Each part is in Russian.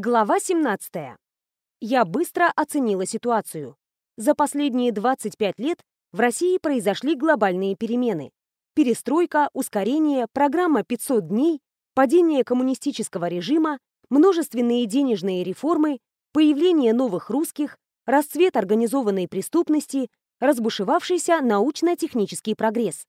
Глава 17. Я быстро оценила ситуацию. За последние 25 лет в России произошли глобальные перемены. Перестройка, ускорение, программа 500 дней, падение коммунистического режима, множественные денежные реформы, появление новых русских, расцвет организованной преступности, разбушевавшийся научно-технический прогресс.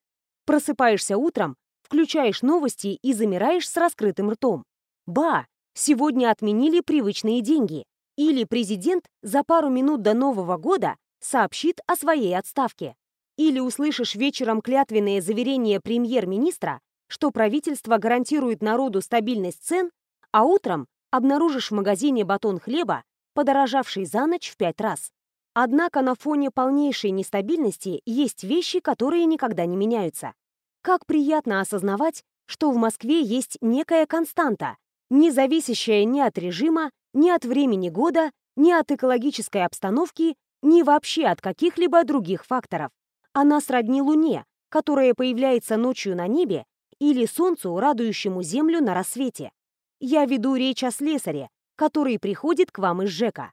Просыпаешься утром, включаешь новости и замираешь с раскрытым ртом. Ба! Сегодня отменили привычные деньги. Или президент за пару минут до Нового года сообщит о своей отставке. Или услышишь вечером клятвенное заверение премьер-министра, что правительство гарантирует народу стабильность цен, а утром обнаружишь в магазине батон хлеба, подорожавший за ночь в пять раз. Однако на фоне полнейшей нестабильности есть вещи, которые никогда не меняются. Как приятно осознавать, что в Москве есть некая константа, не зависящая ни от режима, ни от времени года, ни от экологической обстановки, ни вообще от каких-либо других факторов. Она сродни Луне, которая появляется ночью на небе, или Солнцу, радующему Землю на рассвете. Я веду речь о слесаре, который приходит к вам из ЖЭКа.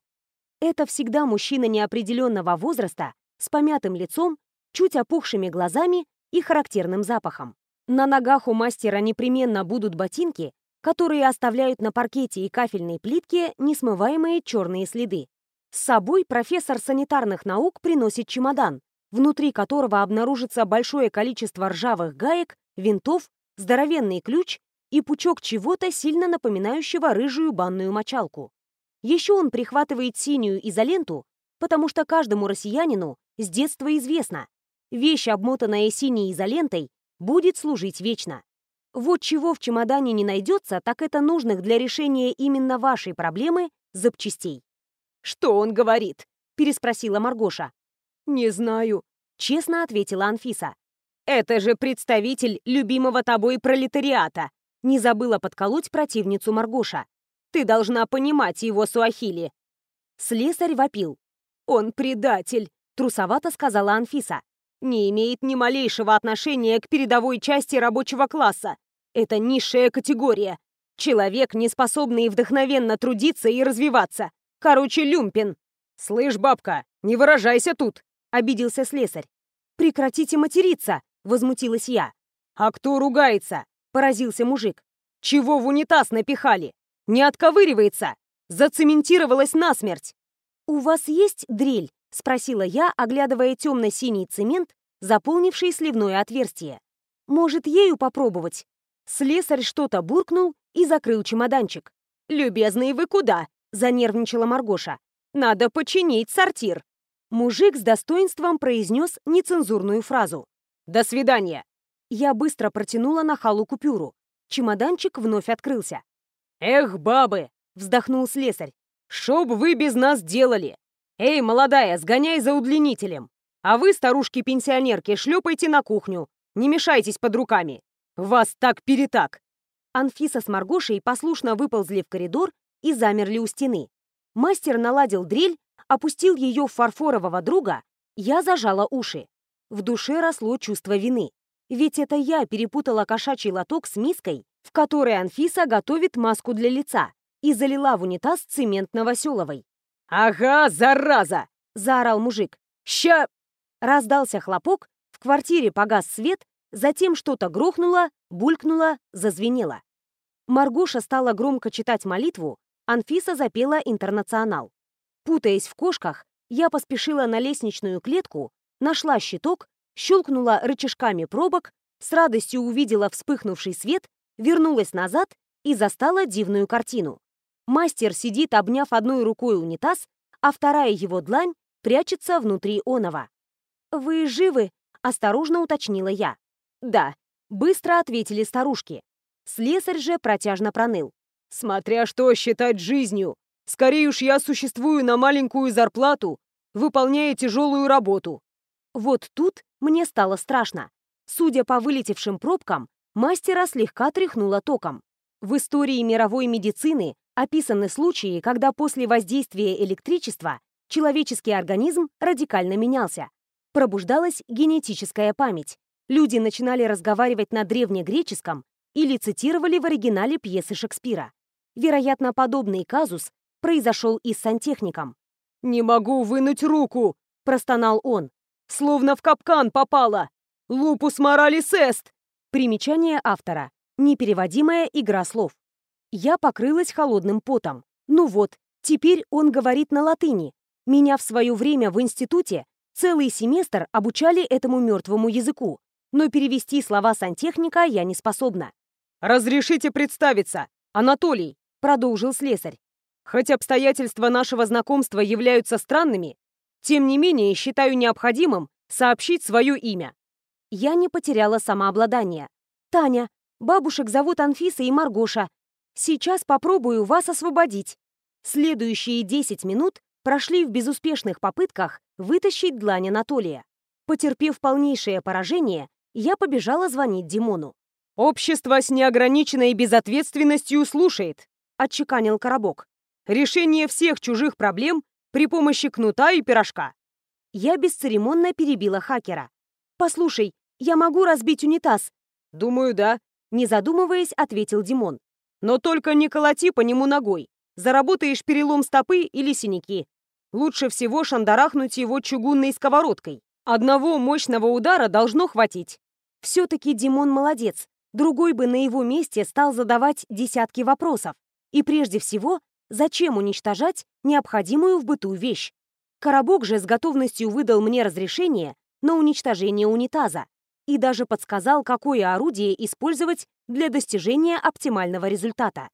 Это всегда мужчина неопределенного возраста, с помятым лицом, чуть опухшими глазами и характерным запахом. На ногах у мастера непременно будут ботинки, которые оставляют на паркете и кафельной плитке несмываемые черные следы. С собой профессор санитарных наук приносит чемодан, внутри которого обнаружится большое количество ржавых гаек, винтов, здоровенный ключ и пучок чего-то, сильно напоминающего рыжую банную мочалку. Еще он прихватывает синюю изоленту, потому что каждому россиянину с детства известно, вещь, обмотанная синей изолентой, будет служить вечно. Вот чего в чемодане не найдется, так это нужных для решения именно вашей проблемы запчастей. «Что он говорит?» — переспросила Маргоша. «Не знаю», — честно ответила Анфиса. «Это же представитель любимого тобой пролетариата!» Не забыла подколоть противницу Маргоша. «Ты должна понимать его суахили!» Слесарь вопил. «Он предатель!» — трусовато сказала Анфиса. «Не имеет ни малейшего отношения к передовой части рабочего класса. Это низшая категория. Человек, не способный вдохновенно трудиться и развиваться. Короче, люмпин. «Слышь, бабка, не выражайся тут!» — обиделся слесарь. «Прекратите материться!» — возмутилась я. «А кто ругается?» — поразился мужик. «Чего в унитаз напихали? Не отковыривается! Зацементировалась насмерть!» «У вас есть дрель?» — спросила я, оглядывая темно-синий цемент, заполнивший сливное отверстие. «Может, ею попробовать?» Слесарь что-то буркнул и закрыл чемоданчик. «Любезный, вы куда?» — занервничала Маргоша. «Надо починить сортир». Мужик с достоинством произнес нецензурную фразу. «До свидания!» Я быстро протянула на халу купюру. Чемоданчик вновь открылся. «Эх, бабы!» — вздохнул слесарь. «Шо б вы без нас делали? Эй, молодая, сгоняй за удлинителем. А вы, старушки-пенсионерки, шлепайте на кухню. Не мешайтесь под руками. «Вас так-перетак!» Анфиса с Маргошей послушно выползли в коридор и замерли у стены. Мастер наладил дрель, опустил ее в фарфорового друга, я зажала уши. В душе росло чувство вины. Ведь это я перепутала кошачий лоток с миской, в которой Анфиса готовит маску для лица, и залила в унитаз цемент Новоселовой. «Ага, зараза!» — заорал мужик. «Ща...» Раздался хлопок, в квартире погас свет, Затем что-то грохнуло, булькнуло, зазвенело. Маргоша стала громко читать молитву, Анфиса запела «Интернационал». Путаясь в кошках, я поспешила на лестничную клетку, нашла щиток, щелкнула рычажками пробок, с радостью увидела вспыхнувший свет, вернулась назад и застала дивную картину. Мастер сидит, обняв одной рукой унитаз, а вторая его длань прячется внутри оного. «Вы живы?» — осторожно уточнила я. «Да», — быстро ответили старушки. Слесарь же протяжно проныл. «Смотря что считать жизнью. Скорее уж я существую на маленькую зарплату, выполняя тяжелую работу». Вот тут мне стало страшно. Судя по вылетевшим пробкам, мастера слегка тряхнуло током. В истории мировой медицины описаны случаи, когда после воздействия электричества человеческий организм радикально менялся. Пробуждалась генетическая память, Люди начинали разговаривать на древнегреческом или цитировали в оригинале пьесы Шекспира. Вероятно, подобный казус произошел и с сантехником. «Не могу вынуть руку!» – простонал он. «Словно в капкан попала! Лупус моралис эст!» Примечание автора. Непереводимая игра слов. Я покрылась холодным потом. Ну вот, теперь он говорит на латыни. Меня в свое время в институте целый семестр обучали этому мертвому языку, но перевести слова сантехника я не способна. «Разрешите представиться, Анатолий», — продолжил слесарь. «Хоть обстоятельства нашего знакомства являются странными, тем не менее считаю необходимым сообщить свое имя». Я не потеряла самообладание. «Таня, бабушек зовут Анфиса и Маргоша. Сейчас попробую вас освободить». Следующие 10 минут прошли в безуспешных попытках вытащить длань Анатолия. Потерпев полнейшее поражение, я побежала звонить Димону. «Общество с неограниченной безответственностью слушает», — отчеканил Коробок. «Решение всех чужих проблем при помощи кнута и пирожка». Я бесцеремонно перебила хакера. «Послушай, я могу разбить унитаз?» «Думаю, да», — не задумываясь, ответил Димон. «Но только не колоти по нему ногой. Заработаешь перелом стопы или синяки. Лучше всего шандарахнуть его чугунной сковородкой. Одного мощного удара должно хватить. Все-таки Димон молодец. Другой бы на его месте стал задавать десятки вопросов. И прежде всего, зачем уничтожать необходимую в быту вещь? Коробок же с готовностью выдал мне разрешение на уничтожение унитаза и даже подсказал, какое орудие использовать для достижения оптимального результата.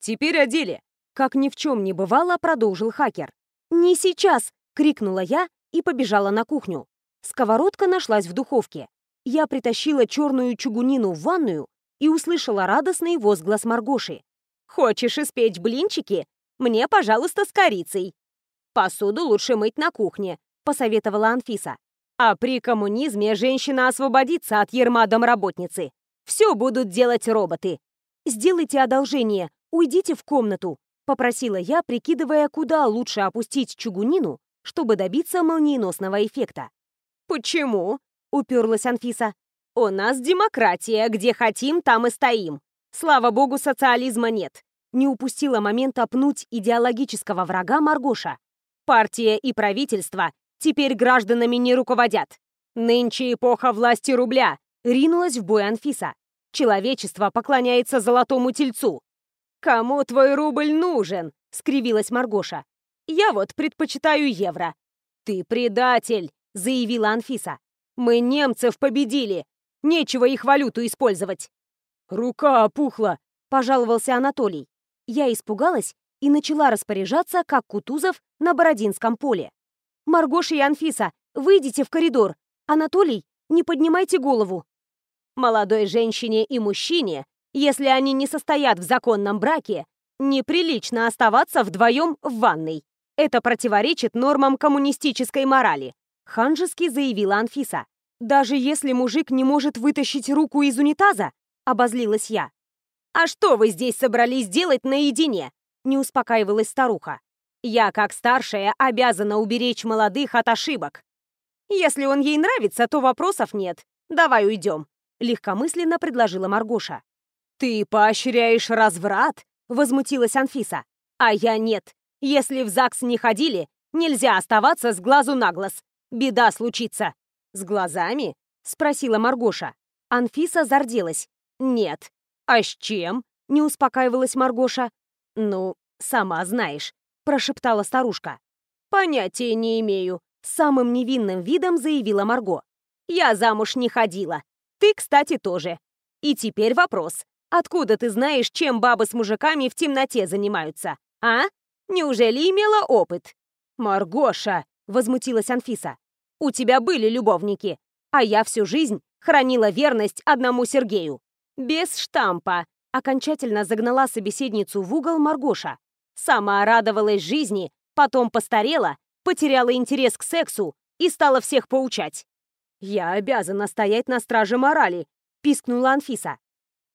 «Теперь о деле», — как ни в чем не бывало, продолжил хакер. «Не сейчас!» — крикнула я и побежала на кухню. Сковородка нашлась в духовке. Я притащила черную чугунину в ванную и услышала радостный возглас Маргоши. «Хочешь испечь блинчики? Мне, пожалуйста, с корицей!» «Посуду лучше мыть на кухне», — посоветовала Анфиса. «А при коммунизме женщина освободится от ерма домработницы. Все будут делать роботы». «Сделайте одолжение, уйдите в комнату», — попросила я, прикидывая, куда лучше опустить чугунину, чтобы добиться молниеносного эффекта. «Почему?» — уперлась Анфиса. «У нас демократия, где хотим, там и стоим. Слава богу, социализма нет». Не упустила момента пнуть идеологического врага Маргоша. «Партия и правительство теперь гражданами не руководят. Нынче эпоха власти рубля», — ринулась в бой Анфиса. «Человечество поклоняется золотому тельцу. «Кому твой рубль нужен?» — скривилась Маргоша. «Я вот предпочитаю евро». «Ты предатель!» — заявила Анфиса. «Мы немцев победили! Нечего их валюту использовать!» «Рука опухла!» — пожаловался Анатолий. Я испугалась и начала распоряжаться, как Кутузов на Бородинском поле. «Маргоша и Анфиса, выйдите в коридор! Анатолий, не поднимайте голову!» Молодой женщине и мужчине если они не состоят в законном браке, неприлично оставаться вдвоем в ванной. Это противоречит нормам коммунистической морали», — ханжески заявила Анфиса. «Даже если мужик не может вытащить руку из унитаза?» — обозлилась я. «А что вы здесь собрались делать наедине?» — не успокаивалась старуха. «Я, как старшая, обязана уберечь молодых от ошибок. Если он ей нравится, то вопросов нет. Давай уйдем», — легкомысленно предложила Маргоша. «Ты поощряешь разврат?» — возмутилась Анфиса. «А я нет. Если в ЗАГС не ходили, нельзя оставаться с глазу на глаз. Беда случится». «С глазами?» — спросила Маргоша. Анфиса зарделась. «Нет». «А с чем?» — не успокаивалась Маргоша. «Ну, сама знаешь», — прошептала старушка. «Понятия не имею», — самым невинным видом заявила Марго. «Я замуж не ходила. Ты, кстати, тоже. И теперь вопрос. Откуда ты знаешь, чем бабы с мужиками в темноте занимаются? А? Неужели имела опыт? Маргоша, возмутилась Анфиса. У тебя были любовники, а я всю жизнь хранила верность одному Сергею. Без штампа. Окончательно загнала собеседницу в угол Маргоша. Сама радовалась жизни, потом постарела, потеряла интерес к сексу и стала всех поучать. «Я обязана стоять на страже морали», — пискнула Анфиса.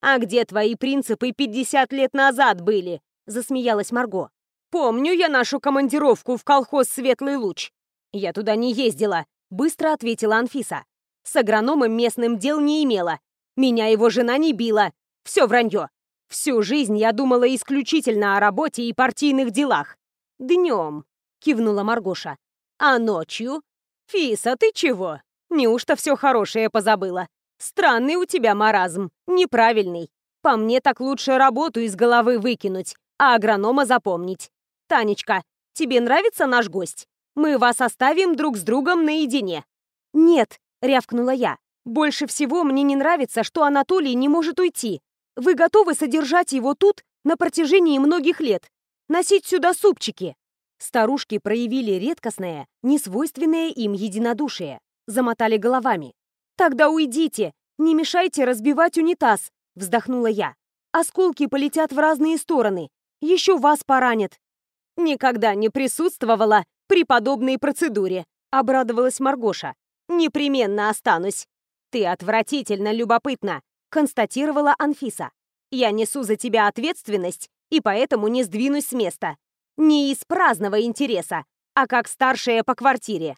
«А где твои принципы 50 лет назад были?» — засмеялась Марго. «Помню я нашу командировку в колхоз «Светлый луч». Я туда не ездила», — быстро ответила Анфиса. «С агрономом местным дел не имела. Меня его жена не била. Все вранье». Всю жизнь я думала исключительно о работе и партийных делах. Днем, кивнула Маргоша. А ночью? Фиса, ты чего? Неужто все хорошее позабыла? Странный у тебя маразм, неправильный. По мне так лучше работу из головы выкинуть, а агронома запомнить. Танечка, тебе нравится наш гость? Мы вас оставим друг с другом наедине. Нет, рявкнула я. Больше всего мне не нравится, что Анатолий не может уйти. Вы готовы содержать его тут на протяжении многих лет? Носить сюда супчики?» Старушки проявили редкостное, несвойственное им единодушие. Замотали головами. «Тогда уйдите! Не мешайте разбивать унитаз!» Вздохнула я. «Осколки полетят в разные стороны. Еще вас поранят!» «Никогда не присутствовала при подобной процедуре», обрадовалась Маргоша. «Непременно останусь. Ты отвратительно любопытна констатировала Анфиса. «Я несу за тебя ответственность и поэтому не сдвинусь с места. Не из праздного интереса, а как старшая по квартире».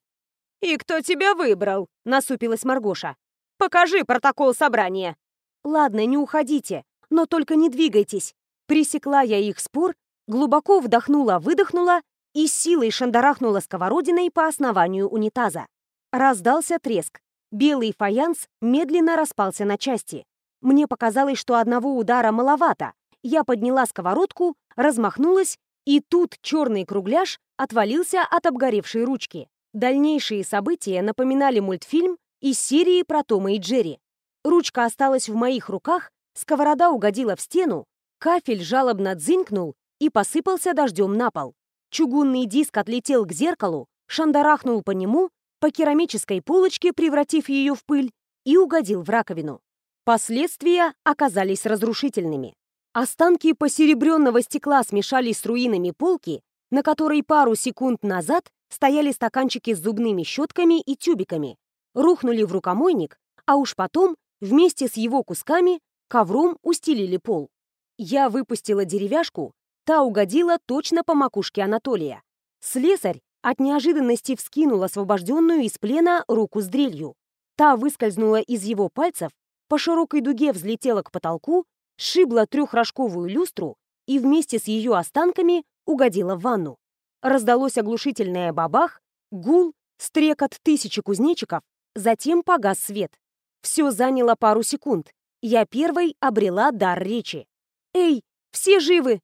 «И кто тебя выбрал?» — насупилась Маргоша. «Покажи протокол собрания». «Ладно, не уходите, но только не двигайтесь». Пресекла я их спор, глубоко вдохнула-выдохнула и силой шандарахнула сковородиной по основанию унитаза. Раздался треск. Белый фаянс медленно распался на части. Мне показалось, что одного удара маловато. Я подняла сковородку, размахнулась, и тут черный кругляш отвалился от обгоревшей ручки. Дальнейшие события напоминали мультфильм из серии про Тома и Джерри. Ручка осталась в моих руках, сковорода угодила в стену, кафель жалобно дзынькнул и посыпался дождем на пол. Чугунный диск отлетел к зеркалу, шандарахнул по нему, по керамической полочке, превратив ее в пыль, и угодил в раковину. Последствия оказались разрушительными. Останки посеребренного стекла смешались с руинами полки, на которой пару секунд назад стояли стаканчики с зубными щетками и тюбиками, рухнули в рукомойник, а уж потом, вместе с его кусками, ковром устелили пол. Я выпустила деревяшку, та угодила точно по макушке Анатолия. Слесарь от неожиданности вскинул освобожденную из плена руку с дрелью. Та выскользнула из его пальцев по широкой дуге взлетела к потолку, сшибла трехрожковую люстру и вместе с ее останками угодила в ванну. Раздалось оглушительное бабах, гул, стрекот тысячи кузнечиков, затем погас свет. Все заняло пару секунд. Я первой обрела дар речи. «Эй, все живы!»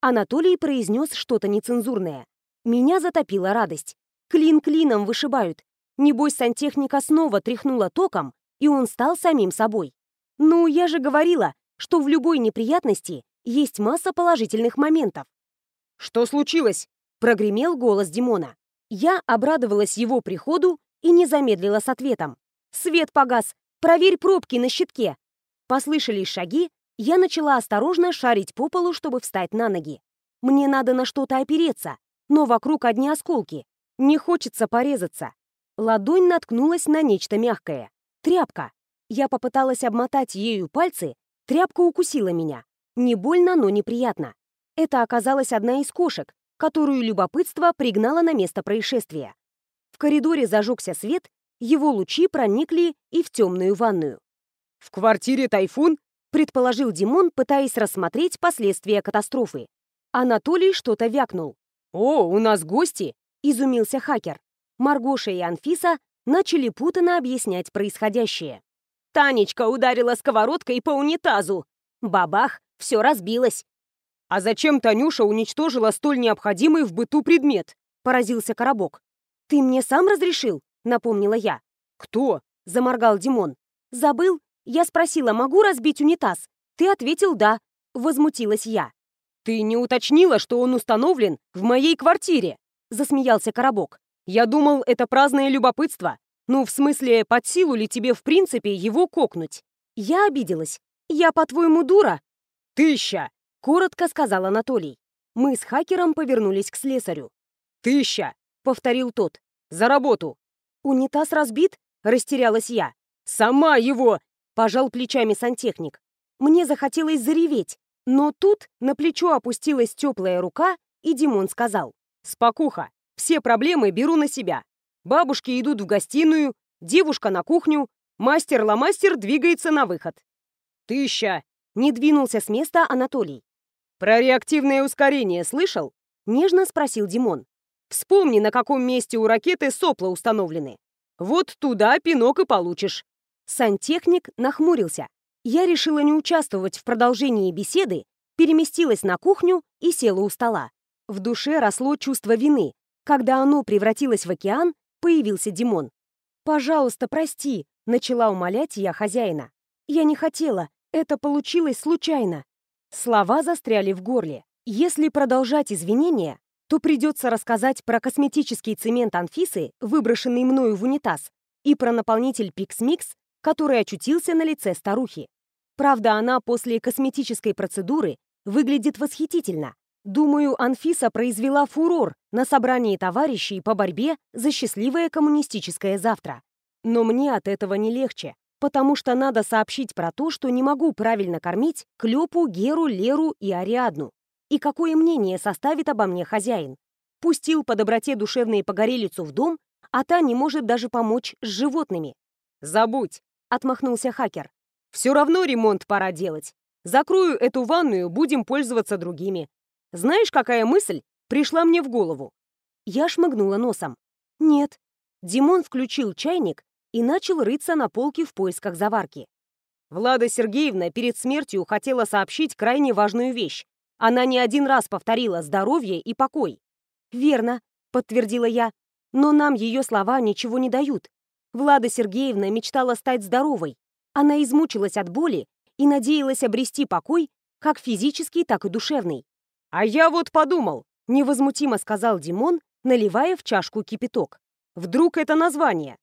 Анатолий произнес что-то нецензурное. Меня затопила радость. Клин клином вышибают. Небось, сантехника снова тряхнула током, и он стал самим собой. Ну, я же говорила, что в любой неприятности есть масса положительных моментов. «Что случилось?» — прогремел голос Димона. Я обрадовалась его приходу и не замедлила с ответом. «Свет погас! Проверь пробки на щитке!» Послышались шаги, я начала осторожно шарить по полу, чтобы встать на ноги. Мне надо на что-то опереться, но вокруг одни осколки. Не хочется порезаться. Ладонь наткнулась на нечто мягкое. Тряпка. Я попыталась обмотать ею пальцы, тряпка укусила меня. Не больно, но неприятно. Это оказалась одна из кошек, которую любопытство пригнало на место происшествия. В коридоре зажегся свет, его лучи проникли и в темную ванную. «В квартире тайфун?» — предположил Димон, пытаясь рассмотреть последствия катастрофы. Анатолий что-то вякнул. «О, у нас гости!» — изумился хакер. Маргоша и Анфиса начали путано объяснять происходящее. Танечка ударила сковородкой по унитазу. Бабах, все разбилось. «А зачем Танюша уничтожила столь необходимый в быту предмет?» — поразился Коробок. «Ты мне сам разрешил?» — напомнила я. «Кто?» — заморгал Димон. «Забыл? Я спросила, могу разбить унитаз? Ты ответил «да». Возмутилась я. «Ты не уточнила, что он установлен в моей квартире?» — засмеялся Коробок. Я думал, это праздное любопытство. Ну, в смысле, под силу ли тебе в принципе его кокнуть? Я обиделась. Я, по-твоему, дура? Тыща! Коротко сказал Анатолий. Мы с хакером повернулись к слесарю. Тыща! Повторил тот. За работу! Унитаз разбит? Растерялась я. Сама его! Пожал плечами сантехник. Мне захотелось зареветь, но тут на плечо опустилась теплая рука, и Димон сказал. «Спокуха, все проблемы беру на себя. Бабушки идут в гостиную, девушка на кухню, мастер-ломастер двигается на выход. «Тыща!» Не двинулся с места Анатолий. «Про реактивное ускорение слышал?» Нежно спросил Димон. «Вспомни, на каком месте у ракеты сопла установлены. Вот туда пинок и получишь». Сантехник нахмурился. Я решила не участвовать в продолжении беседы, переместилась на кухню и села у стола. В душе росло чувство вины. Когда оно превратилось в океан, появился Димон. «Пожалуйста, прости», — начала умолять я хозяина. «Я не хотела. Это получилось случайно». Слова застряли в горле. Если продолжать извинения, то придется рассказать про косметический цемент Анфисы, выброшенный мною в унитаз, и про наполнитель Пикс-Микс, который очутился на лице старухи. Правда, она после косметической процедуры выглядит восхитительно. Думаю, Анфиса произвела фурор на собрании товарищей по борьбе за счастливое коммунистическое завтра. Но мне от этого не легче, потому что надо сообщить про то, что не могу правильно кормить Клёпу, Геру, Леру и Ариадну. И какое мнение составит обо мне хозяин? Пустил по доброте душевной погорелицу в дом, а та не может даже помочь с животными. «Забудь», — отмахнулся хакер. «Все равно ремонт пора делать. Закрою эту ванную, будем пользоваться другими. Знаешь, какая мысль пришла мне в голову?» Я шмыгнула носом. «Нет». Димон включил чайник и начал рыться на полке в поисках заварки. Влада Сергеевна перед смертью хотела сообщить крайне важную вещь. Она не один раз повторила «здоровье» и «покой». «Верно», — подтвердила я. «Но нам ее слова ничего не дают. Влада Сергеевна мечтала стать здоровой. Она измучилась от боли и надеялась обрести покой, как физический, так и душевный. «А я вот подумал», — невозмутимо сказал Димон, наливая в чашку кипяток. «Вдруг это название?